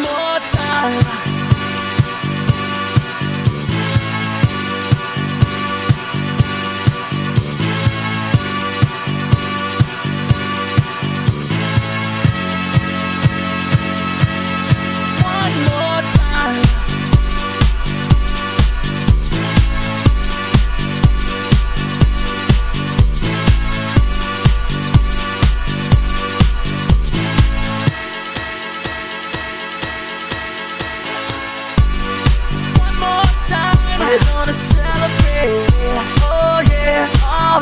more time. One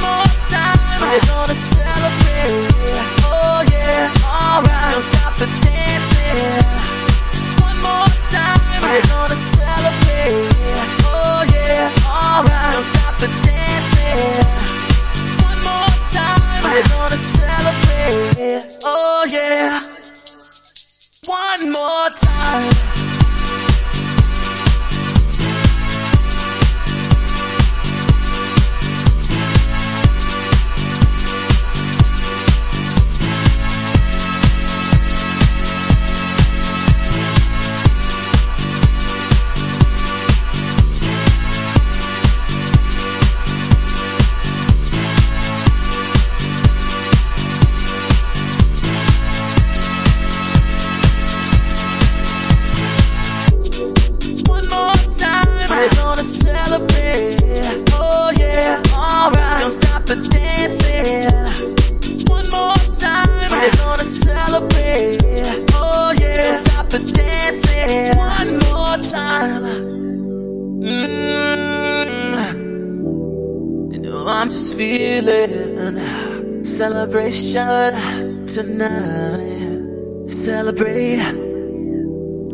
more time. We're gonna celebrate. Oh yeah, alright. Don't stop the dancing. One more time. We're gonna celebrate. Oh yeah, alright. Don't stop the dancing. One more time. We're gonna celebrate. Oh yeah. One more time. I'm just feeling celebration tonight. Celebrate,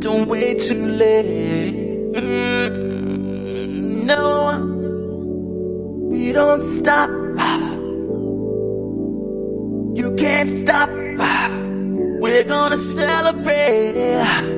don't wait too late. Mm, no, we don't stop. You can't stop. We're gonna celebrate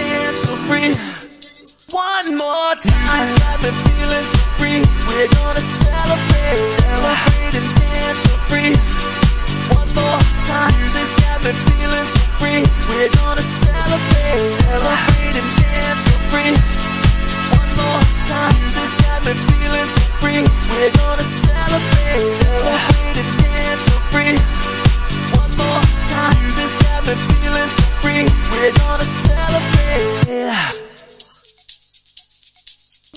One more time. Got me feeling so free. We're gonna